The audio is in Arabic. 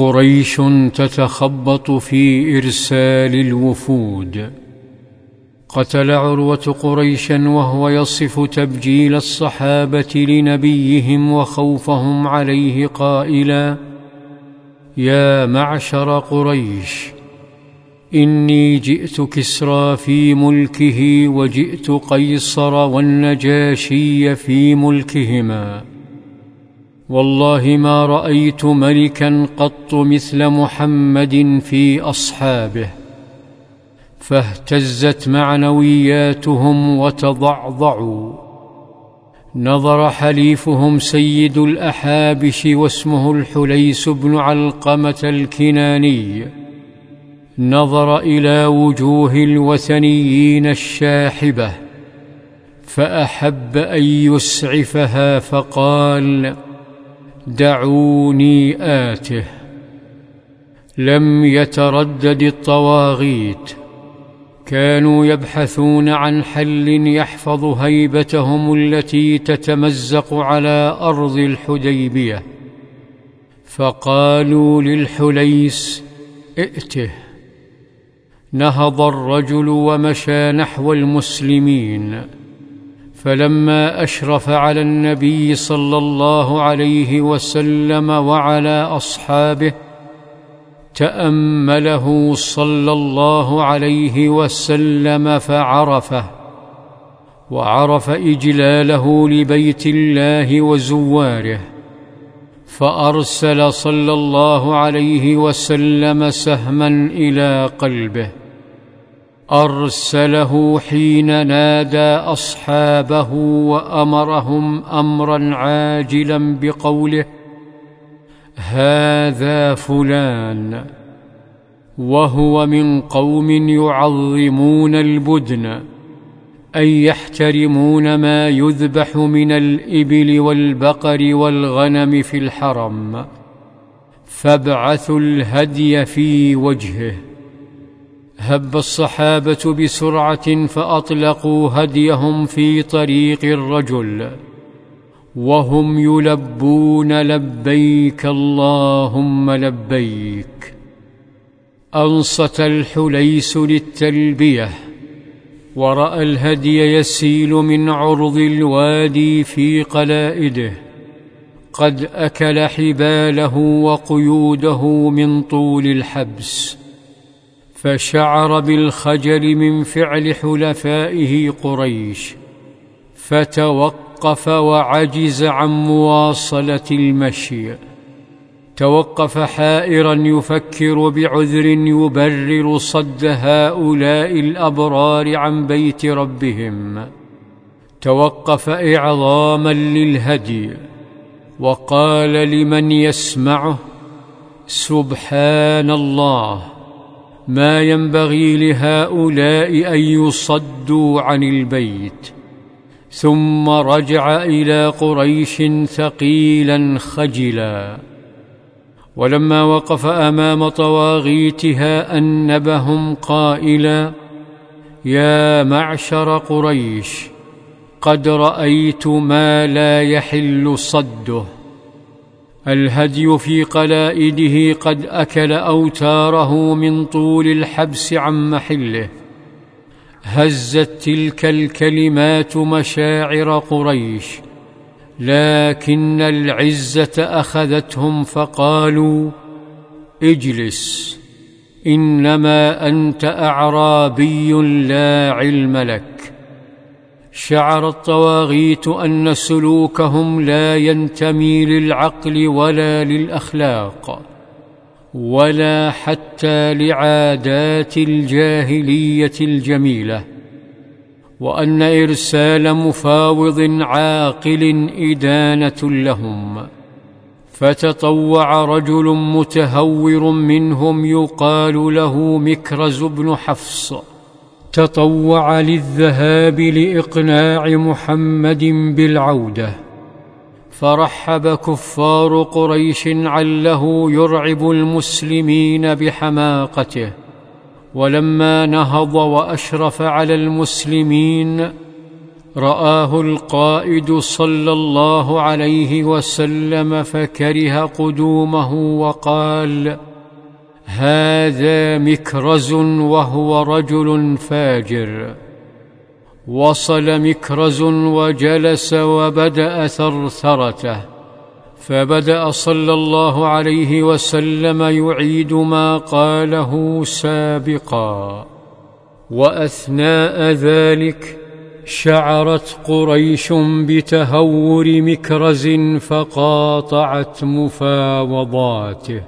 قريش تتخبط في إرسال الوفود. قتل عروة قريشا وهو يصف تبجيل الصحابة لنبيهم وخوفهم عليه قائلا يا معشر قريش إني جئت كسرى في ملكه وجئت قيصر والنجاشي في ملكهما. والله ما رأيت ملكا قط مثل محمد في أصحابه فاهتزت معنوياتهم وتضعضعوا. نظر حليفهم سيد الأحابش واسمه الحليس بن علقمة الكناني. نظر إلى وجوه الوثنيين الشاحبة فأحب أن يسعفها فقال دعوني آته. لم يتردد الطواغيت. كانوا يبحثون عن حل يحفظ هيبتهم التي تتمزق على أرض الحديبية. فقالوا للحليس ائته. نهض الرجل ومشى نحو المسلمين. فلما أشرف على النبي صلى الله عليه وسلم وعلى أصحابه تأمله صلى الله عليه وسلم فعرفه وعرف إجلاله لبيت الله وزواره فأرسل صلى الله عليه وسلم سهما إلى قلبه. أرسله حين نادى أصحابه وأمرهم أمرا عاجلا بقوله هذا فلان. وهو من قوم يعظمون البدن أي يحترمون ما يذبح من الإبل والبقر والغنم في الحرم فابعثوا الهدي في وجهه. هب الصحابة بسرعة فأطلقوا هديهم في طريق الرجل. وهم يلبون لبيك اللهم لبيك. أنصت الحليس للتلبية. ورأى الهدي يسيل من عرض الوادي في قلائده. قد أكل حباله وقيوده من طول الحبس. فشعر بالخجل من فعل حلفائه قريش فتوقف وعجز عن مواصلة المشي توقف حائرا يفكر بعذر يبرر صد هؤلاء الأبرار عن بيت ربهم. توقف إعظاما للهدي وقال لمن يسمعه سبحان الله. ما ينبغي لهؤلاء أن يصدوا عن البيت. ثم رجع إلى قريش ثقيلا خجلا. ولما وقف أمام طواغيتها أنبهم قائلا يا معشر قريش قد رأيت ما لا يحل صده. الهدي في قلائده قد أكل أوتاره من طول الحبس عن محله. هزت تلك الكلمات مشاعر قريش لكن العزة أخذتهم فقالوا اجلس إنما أنت أعرابي لا علم لك. شعر الطواغيت أن سلوكهم لا ينتمي للعقل ولا للأخلاق ولا حتى لعادات الجاهلية الجميلة وأن إرسال مفاوض عاقل إدانة لهم. فتطوع رجل متهور منهم يقال له مكرز بن حفص. تطوع للذهاب لإقناع محمد بالعودة. فرحب كفار قريش عله يرعب المسلمين بحماقته. ولما نهض وأشرف على المسلمين رآه القائد صلى الله عليه وسلم فكره قدومه وقال هذا مكرز وهو رجل فاجر. وصل مكرز وجلس وبدأ ثرثرته. فبدأ صلى الله عليه وسلم يعيد ما قاله سابقا. وأثناء ذلك شعرت قريش بتهور مكرز فقاطعت مفاوضاته.